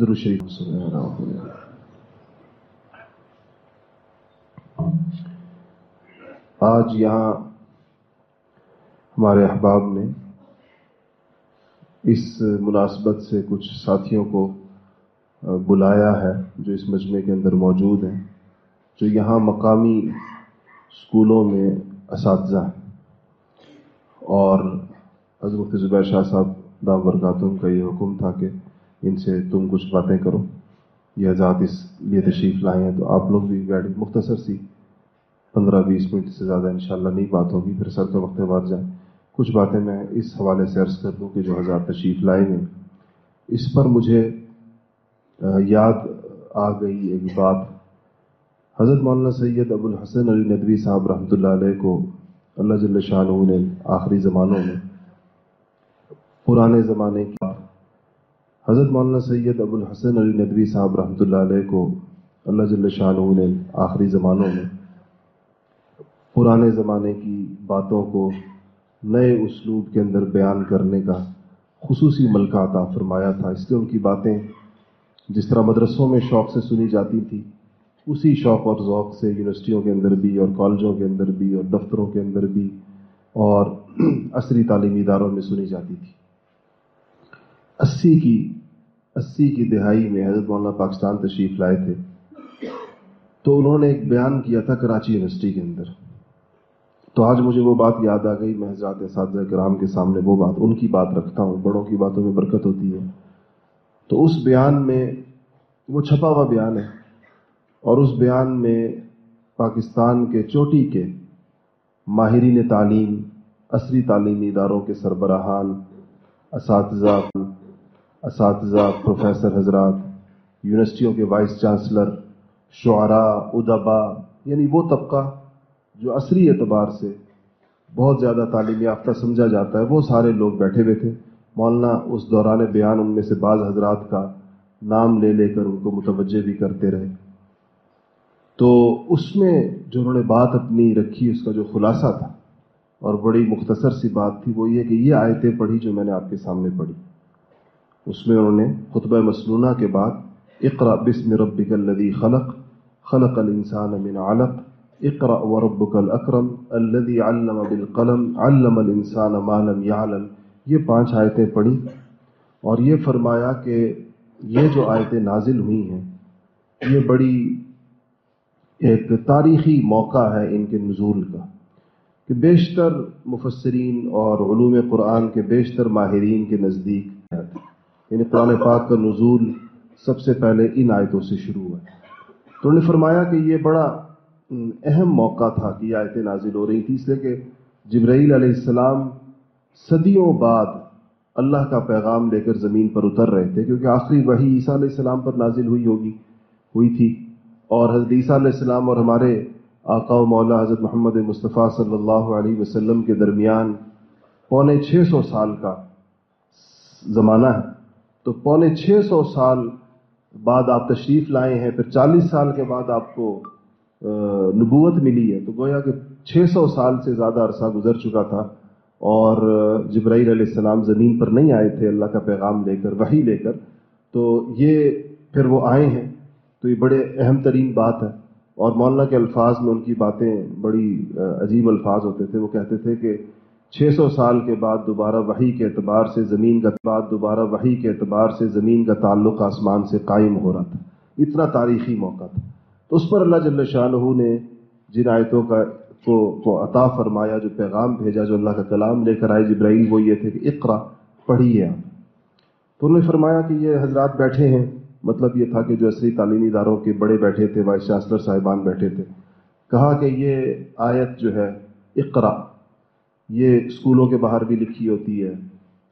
درو شریف آج یہاں ہمارے احباب نے اس مناسبت سے کچھ ساتھیوں کو بلایا ہے جو اس مجمع کے اندر موجود ہیں، جو یہاں مقامی اسکولوں میں اساتذہ ہیں۔ اور حضرت زبیر شاہ صاحب، دام برکاتم کا یہ حکم تھا کہ ان سے تم کچھ باتیں کرو۔ یہ حضرات اس لیے تشریف لائے ہیں تو آپ لوگ بھی بیٹھ مختصر سی پندرہ بیس منٹ سے زیادہ انشاءاللہ نہیں بات ہوگی۔ پھر سر کا وقت بار جائیں کچھ باتیں میں اس حوالے سے عرض کر دوں کہ جو حضرات تشریف لائے ہیں، اس پر مجھے یاد آ گئی ایک بات۔ حضرت مولانا سید ابو الحسن علی ندوی صاحب رحمۃ اللہ علیہ کو اللہ جل شاہ نے آخری زمانوں میں، پرانے زمانے کی حضرت مولانا سید ابو الحسن علی ندوی صاحب رحمۃ اللہ علیہ کو اللہ جل شاہ نے آخری زمانوں میں پرانے زمانے کی باتوں کو نئے اسلوب کے اندر بیان کرنے کا خصوصی ملکہ عطا فرمایا تھا۔ اس لیے ان کی باتیں جس طرح مدرسوں میں شوق سے سنی جاتی تھی، اسی شوق اور ذوق سے یونیورسٹیوں کے اندر بھی اور کالجوں کے اندر بھی اور دفتروں کے اندر بھی اور عصری تعلیمی اداروں میں سنی جاتی تھی۔ اسی کی اسی کی دہائی میں حضرت مولانا پاکستان تشریف لائے تھے۔ تو انہوں نے ایک بیان کیا تھا کراچی یونیورسٹی کے اندر۔ تو آج مجھے وہ بات یاد آ گئی، میں حضرات اساتذہ کرام کے سامنے وہ بات، ان کی بات رکھتا ہوں۔ بڑوں کی باتوں میں برکت ہوتی ہے۔ تو اس بیان میں وہ چھپا ہوا بیان ہے۔ اور اس بیان میں پاکستان کے چوٹی کے ماہرین تعلیم، عصری تعلیمی اداروں کے سربراہان، اساتذہ اساتذہ، پروفیسر حضرات، یونیورسٹیوں کے وائس چانسلر شعراء ادبا یعنی وہ طبقہ جو عصری اعتبار سے بہت زیادہ تعلیم یافتہ سمجھا جاتا ہے، وہ سارے لوگ بیٹھے ہوئے تھے۔ مولانا، اس دوران بیان ان میں سے بعض حضرات کا نام لے لے کر ان کو متوجہ بھی کرتے رہے۔ تو اس میں جو انہوں نے بات اپنی رکھی، اس کا جو خلاصہ تھا اور بڑی مختصر سی بات تھی، وہ یہ کہ یہ آیتیں پڑھی جو میں نے آپ کے سامنے پڑھی۔ اس میں انہوں نے خطبہ مسنونہ کے بعد اقرا بسم ربک الذی خلق خلق الانسان من علق اقرا وربک الاکرم الذي علم بالقلم، علم الانسان ما لم يعلم۔ یہ پانچ آیتیں پڑھی اور یہ فرمایا کہ یہ جو آیتیں نازل ہوئی ہیں، یہ بڑی ایک تاریخی موقع ہے ان کے نزول کا کہ بیشتر مفسرین اور علوم قرآن کے بیشتر ماہرین کے نزدیک یعنی قرآن پاک کا نزول سب سے پہلے ان آیتوں سے شروع ہوا تو انہوں نے فرمایا کہ یہ بڑا اہم موقع تھا کہ یہ آیتیں نازل ہو رہی تھی اس لیے کہ جبرائیل علیہ السلام صدیوں بعد اللہ کا پیغام لے کر زمین پر اتر رہے تھے، کیونکہ آخری وہی عیسیٰ علیہ السلام پر نازل ہوئی ہوگی، ہوئی تھی۔ اور حضرت عیسیٰ علیہ السلام اور ہمارے آقا و مولا حضرت محمد مصطفیٰ صلی اللہ علیہ وسلم کے درمیان پونے چھ سو سال کا زمانہ ہے۔ تو پونے چھ سو سال بعد آپ تشریف لائے ہیں، پھر چالیس سال کے بعد آپ کو نبوت ملی ہے۔ تو گویا کہ چھ سو سال سے زیادہ عرصہ گزر چکا تھا اور جبرائیل علیہ السلام زمین پر نہیں آئے تھے، اللہ کا پیغام لے کر وہی لے کر۔ تو یہ پھر وہ آئے ہیں۔ تو یہ بڑے اہم ترین بات ہے۔ اور مولانا کے الفاظ میں ان کی باتیں بڑی عجیب الفاظ ہوتے تھے۔ وہ کہتے تھے کہ چھ سو سال کے بعد دوبارہ وہی کے اعتبار سے زمین کا بعد دوبارہ وہی کے اعتبار سے زمین کا تعلق آسمان سے قائم ہو رہا تھا۔ اتنا تاریخی موقع تھا۔ تو اس پر اللہ جل شاہ نے جن آیتوں کا کو, کو عطا فرمایا جو پیغام بھیجا جو اللہ کا کلام لے کر آئے جبرائیل وہ یہ تھے کہ اقرا پڑھیے آپ۔ تو انہوں نے فرمایا کہ یہ حضرات بیٹھے ہیں۔ مطلب یہ تھا کہ جو عصری تعلیمی اداروں کے بڑے بیٹھے تھے وائس چانسلر صاحبان بیٹھے تھے۔ کہا کہ یہ آیت جو ہے اقرا یہ اسکولوں کے باہر بھی لکھی ہوتی ہے،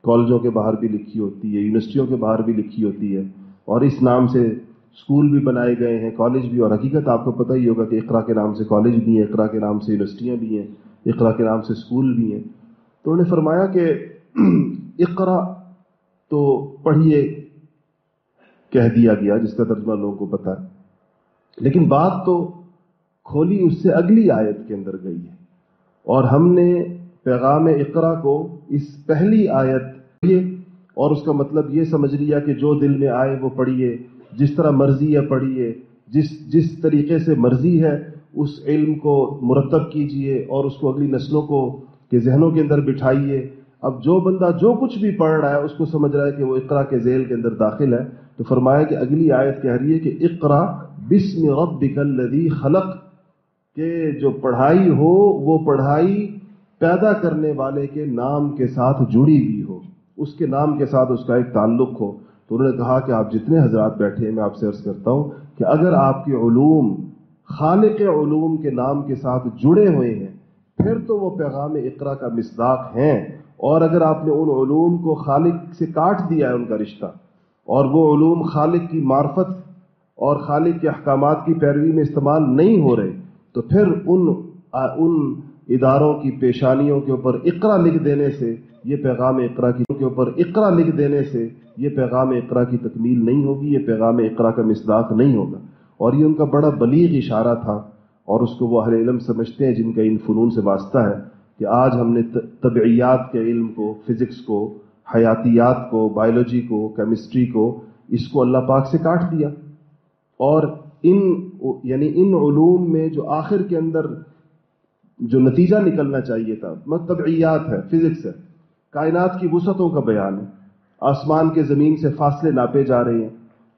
کالجوں کے باہر بھی لکھی ہوتی ہے، یونیورسٹیوں کے باہر بھی لکھی ہوتی ہے۔ اور اس نام سے اسکول بھی بنائے گئے ہیں، کالج بھی۔ اور حقیقت آپ کو پتہ ہی ہوگا کہ اقرا کے نام سے کالج بھی ہیں، اقرا کے نام سے یونیورسٹیاں بھی ہیں، اقرا کے نام سے اسکول بھی ہیں۔ تو انہوں نے فرمایا کہ اقرا تو پڑھیے کہہ دیا گیا، جس کا ترجمہ لوگوں کو پتا ہے۔ لیکن بات تو کھولی اس سے اگلی آیت کے اندر گئی ہے۔ اور ہم نے پیغام اقرا کو اس پہلی آیت اور اس کا مطلب یہ سمجھ لیا کہ جو دل میں آئے وہ پڑھیے، جس طرح مرضی ہے پڑھیے، جس جس طریقے سے مرضی ہے اس علم کو مرتب کیجیے اور اس کو اگلی نسلوں کو کے ذہنوں کے اندر بٹھائیے۔ اب جو بندہ جو کچھ بھی پڑھ رہا ہے اس کو سمجھ رہا ہے کہ وہ اقرا کے ذیل کے اندر داخل ہے۔ تو فرمایا کہ اگلی آیت کہہ رہی ہے کہ اقرا بسم ربک الذی خلق، کہ جو پڑھائی ہو وہ پڑھائی پیدا کرنے والے کے نام کے ساتھ جڑی ہوئی ہو، اس کے نام کے ساتھ اس کا ایک تعلق ہو۔ تو انہوں نے کہا کہ آپ جتنے حضرات بیٹھے ہیں، میں آپ سے عرض کرتا ہوں کہ اگر آپ کے علوم خالق علوم کے نام کے ساتھ جڑے ہوئے ہیں، پھر تو وہ پیغام اقرا کا مصداق ہیں۔ اور اگر آپ نے ان علوم کو خالق سے کاٹ دیا ہے، ان کا رشتہ، اور وہ علوم خالق کی معرفت اور خالق کے احکامات کی پیروی میں استعمال نہیں ہو رہے، تو پھر ان ان اداروں کی پیشانیوں کے اوپر اقرا لکھ دینے سے یہ پیغام اقرا کی کے اوپر اقرا لکھ دینے سے یہ پیغام اقرا کی تکمیل نہیں ہوگی، یہ پیغام اقرا کا مصداق نہیں ہوگا۔ اور یہ ان کا بڑا بلیغ اشارہ تھا اور اس کو وہ اہل علم سمجھتے ہیں جن کا ان فنون سے واسطہ ہے کہ آج ہم نے طبعیات کے علم کو، فزکس کو، حیاتیات کو، بایولوجی کو، کیمسٹری کو اس کو اللہ پاک سے کاٹ دیا۔ اور ان یعنی ان علوم میں جو آخر کے اندر جو نتیجہ نکلنا چاہیے تھا مطلب طبعیات ہے فزکس ہے۔ کائنات کی وسعتوں کا بیان ہے۔ آسمان کے زمین سے فاصلے ناپے جا رہے ہیں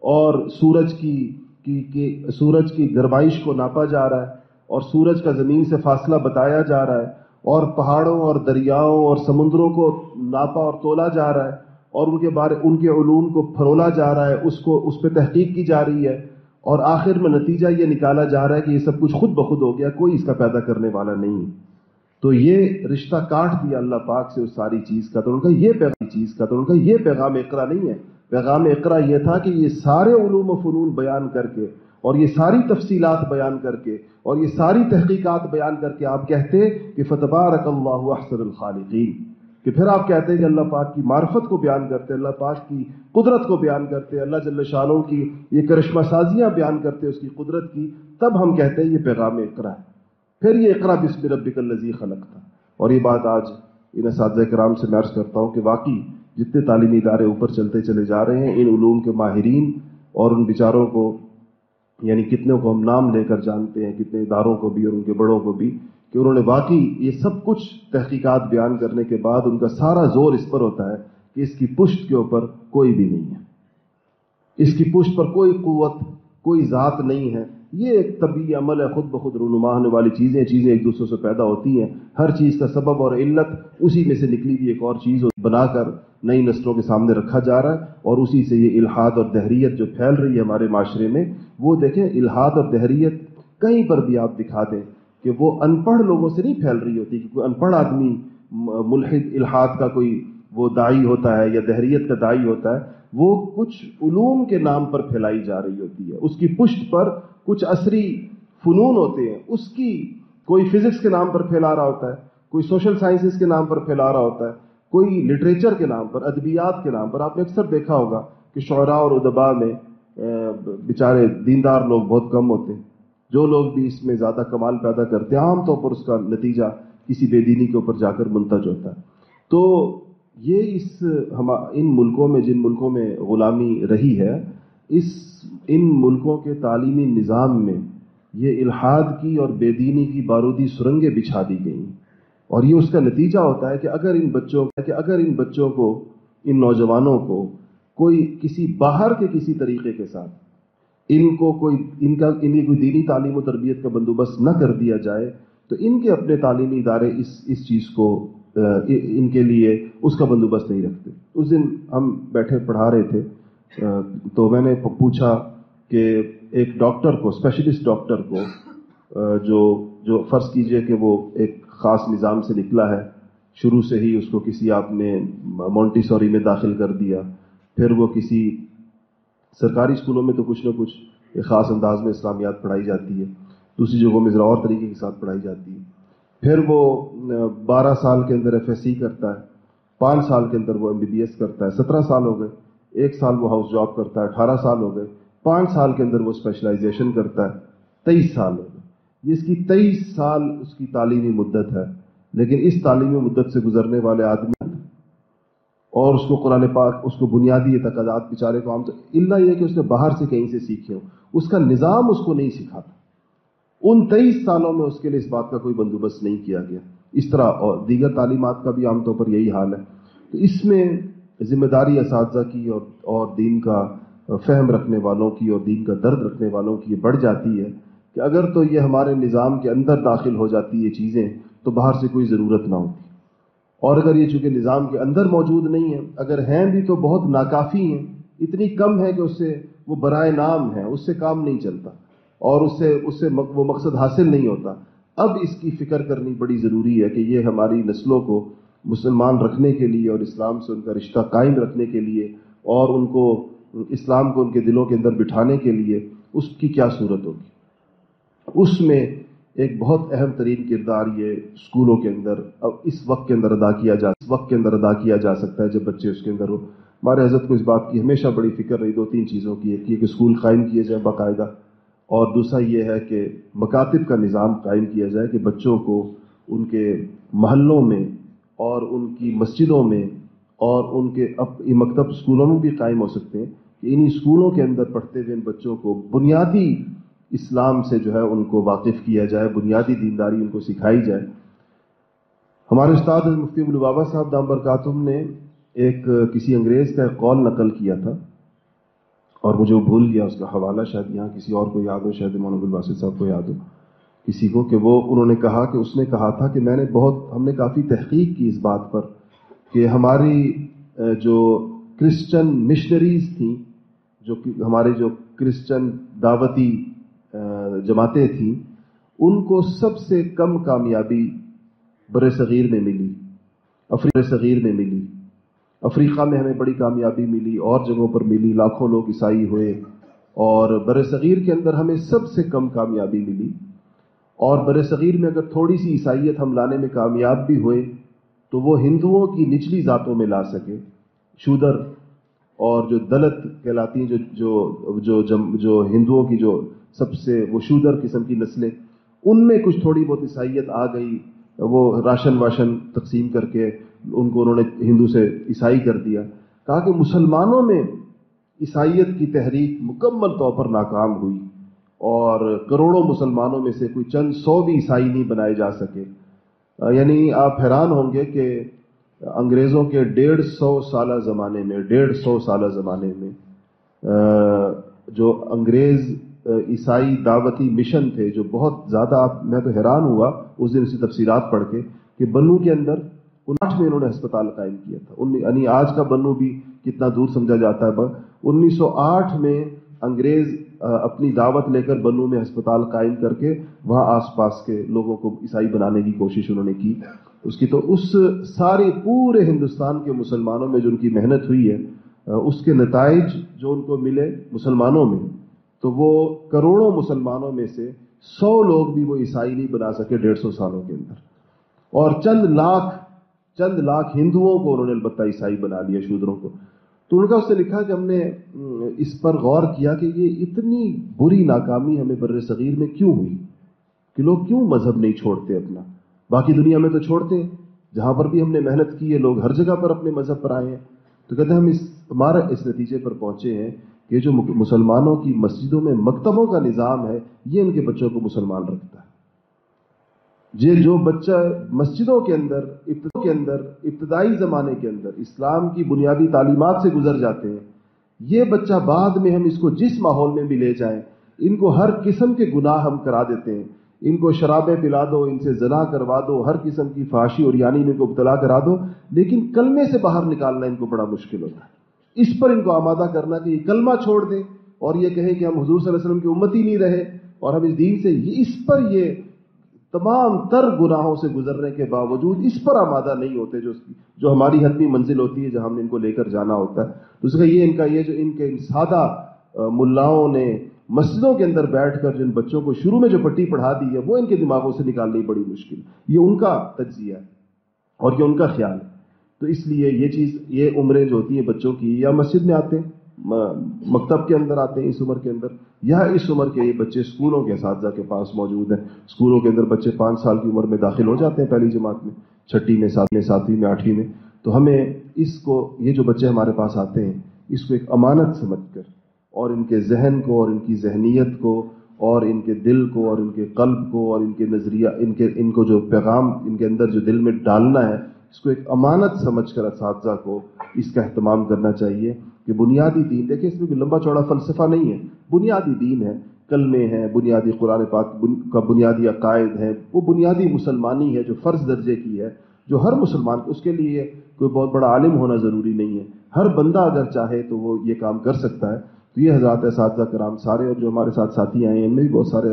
اور سورج کی کی، سورج کی گرمائش کو ناپا جا رہا ہے اور سورج کا زمین سے فاصلہ بتایا جا رہا ہے اور پہاڑوں اور دریاؤں اور سمندروں کو ناپا اور تولا جا رہا ہے اور ان کے بارے، ان کے علوم کو پھرولا جا رہا ہے، اس کو، اس پہ تحقیق کی جا رہی ہے۔ اور آخر میں نتیجہ یہ نکالا جا رہا ہے کہ یہ سب کچھ خود بخود ہو گیا، کوئی اس کا پیدا کرنے والا نہیں۔ تو یہ رشتہ کاٹ دیا اللہ پاک سے اس ساری چیز کا، تو ان کا یہ پیغام چیز کا، تو ان کا یہ پیغام اقرا نہیں ہے۔ پیغام اقرا یہ تھا کہ یہ سارے علوم و فنون بیان کر کے اور یہ ساری تفصیلات بیان کر کے اور یہ ساری تحقیقات بیان کر کے آپ کہتے کہ فتبارک اللہ احسن الخالقین کہ پھر آپ کہتے ہیں کہ اللہ پاک کی معرفت کو بیان کرتے اللہ پاک کی قدرت کو بیان کرتے اللہ جل شانوں کی یہ کرشمہ سازیاں بیان کرتے اس کی قدرت کی، تب ہم کہتے ہیں یہ پیغام اقرا ہے۔ پھر یہ اقرا بسم ربک الذی خلق تھا اور یہ بات آج ان اساتذہ کرام سے میں عرض کرتا ہوں کہ واقعی جتنے تعلیمی ادارے اوپر چلتے چلے جا رہے ہیں، ان علوم کے ماہرین اور ان بیچاروں کو یعنی کتنے کو ہم نام لے کر جانتے ہیں، کتنے اداروں کو بھی اور ان کے بڑوں کو بھی، کہ انہوں نے واقعی یہ سب کچھ تحقیقات بیان کرنے کے بعد ان کا سارا زور اس پر ہوتا ہے کہ اس کی پشت کے اوپر کوئی بھی نہیں ہے۔ اس کی پشت پر کوئی قوت، کوئی ذات نہیں ہے۔ یہ ایک طبی عمل ہے، خود بخود رونما ہونے والی چیزیں چیزیں ایک دوسرے سے پیدا ہوتی ہیں۔ ہر چیز کا سبب اور علت اسی میں سے نکلی ہوئی ایک اور چیز بنا کر نئی نسلوں کے سامنے رکھا جا رہا ہے اور اسی سے یہ الحاد اور دہریت جو پھیل رہی ہے ہمارے معاشرے میں، وہ دیکھیں الحاد اور دہریت کہیں پر بھی آپ دکھا دیں کہ وہ ان پڑھ لوگوں سے نہیں پھیل رہی ہوتی کہ کوئی ان پڑھ آدمی ملحد الحاد کا کوئی وہ دائی ہوتا ہے یا دہریت کا دائی ہوتا ہے، وہ کچھ علوم کے نام پر پھیلائی جا رہی ہوتی ہے۔ اس کی پشت پر کچھ عصری فنون ہوتے ہیں، اس کی کوئی فزکس کے نام پر پھیلا رہا ہوتا ہے، کوئی سوشل سائنسز کے نام پر پھیلا رہا ہوتا ہے۔ کوئی لٹریچر کے نام پر، ادبیات کے نام پر آپ نے اکثر دیکھا ہوگا کہ شعراء اور ادبا میں بیچارے دیندار لوگ بہت کم ہوتے ہیں۔ جو لوگ بھی اس میں زیادہ کمال پیدا کرتے ہیں، عام طور پر اس کا نتیجہ کسی بے دینی کے اوپر جا کر منتج ہوتا ہے۔ تو یہ اس ہم، ان ملکوں میں، جن ملکوں میں غلامی رہی ہے، اس، ان ملکوں کے تعلیمی نظام میں یہ الحاد کی اور بے دینی کی بارودی سرنگیں بچھا دی گئیں۔ اور یہ اس کا نتیجہ ہوتا ہے کہ اگر ان بچوں کہ اگر ان بچوں کو، ان نوجوانوں کو کوئی کسی باہر کے کسی طریقے کے ساتھ ان کو کوئی، ان کا، ان کی کوئی دینی تعلیم و تربیت کا بندوبست نہ کر دیا جائے، تو ان کے اپنے تعلیمی ادارے اس اس چیز کو ان کے لیے اس کا بندوبست نہیں رکھتے۔ اس دن ہم بیٹھے، پڑھا رہے تھے تو میں نے پوچھا کہ ایک ڈاکٹر کو، اسپیشلسٹ ڈاکٹر کو جو جو فرض کیجیے کہ وہ ایک خاص نظام سے نکلا ہے، شروع سے ہی اس کو کسی آپ نے مونٹی سوری میں داخل کر دیا، پھر وہ کسی سرکاری اسکولوں میں تو کچھ نہ کچھ ایک خاص انداز میں اسلامیات پڑھائی جاتی ہے، دوسری جگہوں میں ذرا اور طریقے کے ساتھ پڑھائی جاتی ہے۔ پھر وہ بارہ سال کے اندر ایف ایس سی کرتا ہے، پانچ سال کے اندر وہ ایم بی بی ایس کرتا ہے، سترہ سال ہو گئے، ایک سال وہ ہاؤس جاب کرتا ہے، اٹھارہ سال ہو گئے، پانچ سال کے اندر وہ اسپیشلائزیشن کرتا ہے، تیئیس سال ہو گئے یہ اس کی تیئیس سال اس کی تعلیمی مدت ہے، لیکن اس تعلیمی مدت سے گزرنے والے آدمی اور اس کو قرآن پاک، اس کو بنیادی تقاضات بیچارے کو عام تو اللہ یہ کہ اس نے باہر سے کہیں سے سیکھے ہوں اس کا نظام اس کو نہیں سکھاتا ان تیئیس سالوں میں اس کے لیے اس بات کا کوئی بندوبست نہیں کیا گیا۔ اس طرح اور دیگر تعلیمات کا بھی عام طور پر یہی حال ہے۔ تو اس میں ذمہ داری اساتذہ کی اور اور دین کا فہم رکھنے والوں کی اور دین کا درد رکھنے والوں کی یہ بڑھ جاتی ہے۔ کہ اگر تو یہ ہمارے نظام کے اندر داخل ہو جاتی یہ چیزیں، تو باہر سے کوئی ضرورت نہ ہوتی۔ اور اگر یہ چونکہ نظام کے اندر موجود نہیں ہے اگر ہیں بھی تو بہت ناکافی ہیں۔ اتنی کم ہے کہ اس سے وہ برائے نام ہے اس سے کام نہیں چلتا۔ اور اس سے اس سے وہ مقصد حاصل نہیں ہوتا۔ اب اس کی فکر کرنی بڑی ضروری ہے کہ یہ ہماری نسلوں کو مسلمان رکھنے کے لیے اور اسلام سے ان کا رشتہ قائم رکھنے کے لیے اور ان کو، اسلام کو ان کے دلوں کے اندر بٹھانے کے لیے اس کی کیا صورت ہوگی؟ اس میں ایک بہت اہم ترین کردار یہ اسکولوں کے اندر اب اس وقت کے اندر ادا کیا جا اس وقت کے اندر ادا کیا جا سکتا ہے جب بچے اس کے اندر ہو ہمارے حضرت کو اس بات کی ہمیشہ بڑی فکر رہی، دو تین چیزوں کی، ایک یہ کہ اسکول قائم کیے جائے باقاعدہ، اور دوسرا یہ ہے کہ مکاتب کا نظام قائم کیا جائے کہ بچوں کو ان کے محلوں میں اور ان کی مسجدوں میں اور ان کے مکتب اسکولوں میں بھی قائم ہو سکتے ہیں کہ انہی اسکولوں کے اندر پڑھتے ہوئے ان بچوں کو بنیادی اسلام سے جو ہے ان کو واقف کیا جائے، بنیادی دینداری ان کو سکھائی جائے۔ ہمارے استاد مفتی البابا صاحب دام برکاتم نے ایک کسی انگریز کا ایک قول نقل کیا تھا اور مجھے وہ بھول گیا، اس کا حوالہ شاید یہاں کسی اور کو یاد ہو، شاید محمد الباسط صاحب کو یاد ہو۔ کسی کو کہ وہ، انہوں نے کہا کہ اس نے کہا تھا کہ میں نے بہت، ہم نے کافی تحقیق کی اس بات پر کہ ہماری جو کرسچن مشنریز تھیں، جو ہمارے جو کرسچن دعوتی جماعتیں تھیں، ان کو سب سے کم کامیابی بر صغیر میں ملی، افریقہ صغیر میں ملی، افریقہ میں ہمیں بڑی کامیابی ملی، اور جگہوں پر ملی، لاکھوں لوگ عیسائی ہوئے، اور بر صغیر کے اندر ہمیں سب سے کم کامیابی ملی۔ اور بر صغیر میں اگر تھوڑی سی عیسائیت ہم لانے میں کامیاب بھی ہوئے، تو وہ ہندوؤں کی نچلی ذاتوں میں لا سکے۔ شودر اور جو دلت کہلاتی ہیں، جو جو جو جو ہندوؤں کی جو سب سے وہ شودر قسم کی نسلیں۔ ان میں کچھ تھوڑی بہت عیسائیت آ گئی، وہ راشن واشن تقسیم کر کے ان کو انہوں نے ہندو سے عیسائی کر دیا۔ کہا کہ مسلمانوں میں عیسائیت کی تحریک مکمل طور پر ناکام ہوئی اور کروڑوں مسلمانوں میں سے کوئی چند سو بھی عیسائی نہیں بنائے جا سکے۔ یعنی آپ حیران ہوں گے کہ انگریزوں کے ڈیڑھ سو سالہ زمانے میں، ڈیڑھ سو سالہ زمانے میں جو انگریز عیسائی دعوتی مشن تھے جو بہت زیادہ آپ، میں تو حیران ہوا اس دن اسی تفصیلات پڑھ کے کہ بنو کے اندر انٹھ میں انہوں نے ہسپتال قائم کیا تھا۔ یعنی آج کا بنو بھی کتنا دور سمجھا جاتا ہے۔ انیس سو آٹھ میں انگریز اپنی دعوت لے کر بنو میں ہسپتال قائم کر کے وہاں آس پاس کے لوگوں کو عیسائی بنانے کی کوشش انہوں نے کی۔ اس کی تو اس سارے پورے ہندوستان کے مسلمانوں میں جو ان کی محنت ہوئی ہے اس کے نتائج جو ان کو ملے مسلمانوں میں تو وہ کروڑوں مسلمانوں میں سے سو لوگ بھی وہ عیسائی نہیں بنا سکے ڈیڑھ سو سالوں کے اندر۔ اور چند لاکھ چند لاکھ ہندوؤں کو انہوں نے البتہ عیسائی بنا لیا، شودروں کو۔ تو ان کا اس نے لکھا کہ ہم نے اس پر غور کیا کہ یہ اتنی بری ناکامی ہمیں بر صغیر میں کیوں ہوئی کہ لوگ کیوں مذہب نہیں چھوڑتے اپنا؟ باقی دنیا میں تو چھوڑتے ہیں۔ جہاں پر بھی ہم نے محنت کی ہے، لوگ ہر جگہ پر اپنے مذہب پر آئے ہیں۔ تو کہتے ہیں ہم اس، ہمارا اس نتیجے پر پہنچے ہیں کہ جو مسلمانوں کی مسجدوں میں مکتبوں کا نظام ہے، یہ ان کے بچوں کو مسلمان رکھتا ہے۔ یہ جو بچہ مسجدوں کے اندر ابتدوں کے اندر، ابتدائی زمانے کے اندر اسلام کی بنیادی تعلیمات سے گزر جاتے ہیں، یہ بچہ بعد میں ہم اس کو جس ماحول میں بھی لے جائیں، ان کو ہر قسم کے گناہ ہم کرا دیتے ہیں۔ ان کو شرابیں پلا دو، ان سے زنا کروا دو، ہر قسم کی فاشی اور یعنی میں کو ابتلا کرا دو، لیکن کلمے سے باہر نکالنا ان کو بڑا مشکل ہوتا ہے۔ اس پر ان کو آمادہ کرنا کہ یہ کلمہ چھوڑ دیں اور یہ کہیں کہ ہم حضور صلی اللہ علیہ وسلم کی امتی نہیں رہے اور ہم اس دین سے اس پر یہ تمام تر گناہوں سے گزرنے کے باوجود اس پر آمادہ نہیں ہوتے جو جو ہماری حتمی منزل ہوتی ہے جہاں ہم نے ان کو لے کر جانا ہوتا ہے۔ تو اس کا یہ ان کا یہ جو ان کے سادہ ملاؤں نے مسجدوں کے اندر بیٹھ کر جن بچوں کو شروع میں جو پٹی پڑھا دی ہے، وہ ان کے دماغوں سے نکالنی بڑی مشکل۔ یہ ان کا تجزیہ ہے اور یہ ان کا خیال ہے۔ تو اس لیے یہ چیز، یہ عمریں جو ہوتی ہیں بچوں کی، یا مسجد میں آتے ہیں مکتب کے اندر آتے ہیں اس عمر کے اندر، یا اس عمر کے یہ بچے اسکولوں کے اساتذہ کے پاس موجود ہیں۔ اسکولوں کے اندر بچے پانچ سال کی عمر میں داخل ہو جاتے ہیں پہلی جماعت میں، چھٹی میں، ساتویں میں ساتویں میں، آٹھویں میں۔ تو ہمیں اس کو، یہ جو بچے ہمارے پاس آتے ہیں، اس کو ایک امانت سمجھ کر، اور ان کے ذہن کو، اور ان کی ذہنیت کو، اور ان کے دل کو، اور ان کے قلب کو، اور ان کے نظریہ، ان کے، ان کو جو پیغام، ان کے اندر جو دل میں ڈالنا ہے اس کو ایک امانت سمجھ کر اساتذہ کو اس کا اہتمام کرنا چاہیے کہ بنیادی دین، دیکھیں اس میں کوئی لمبا چوڑا فلسفہ نہیں ہے۔ بنیادی دین ہے، کلمے ہیں، بنیادی قرآن پاک کا بنیادی عقائد ہے وہ بنیادی مسلمانی ہے جو فرض درجے کی ہے، جو ہر مسلمان اس کے لیے کوئی بہت بڑا عالم ہونا ضروری نہیں ہے۔ ہر بندہ اگر چاہے تو وہ یہ کام کر سکتا ہے۔ تو یہ حضرات اساتذہ کرام سارے اور جو ہمارے ساتھ ساتھی آئے ہیں، ان میں بھی بہت سارے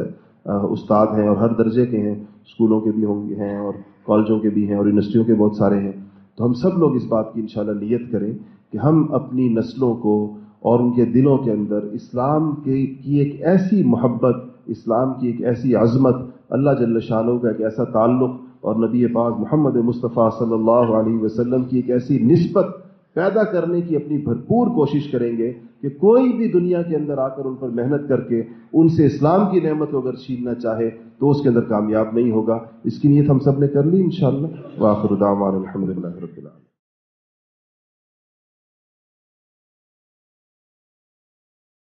استاد ہیں اور ہر درجے کے ہیں اسکولوں کے بھی ہوں گے، ہیں اور کالجوں کے بھی ہیں اور یونیورسٹیوں کے بہت سارے ہیں۔ تو ہم سب لوگ اس بات کی انشاءاللہ نیت کریں کہ ہم اپنی نسلوں کو اور ان کے دلوں کے اندر اسلام کے کی ایک ایسی محبت، اسلام کی ایک ایسی عظمت اللہ جل شاہ کا ایک ایسا تعلق اور نبی پاک محمد مصطفیٰ صلی اللہ علیہ وسلم کی ایک ایسی نسبت پیدا کرنے کی اپنی بھرپور کوشش کریں گے کہ کوئی بھی دنیا کے اندر آ کر ان پر محنت کر کے ان سے اسلام کی نعمت کو اگر چھیننا چاہے تو اس کے اندر کامیاب نہیں ہوگا۔ اس کی نیت ہم سب نے کر لی انشاءاللہ۔ شاء اللہ واخر الحمد للہ رب العالمین۔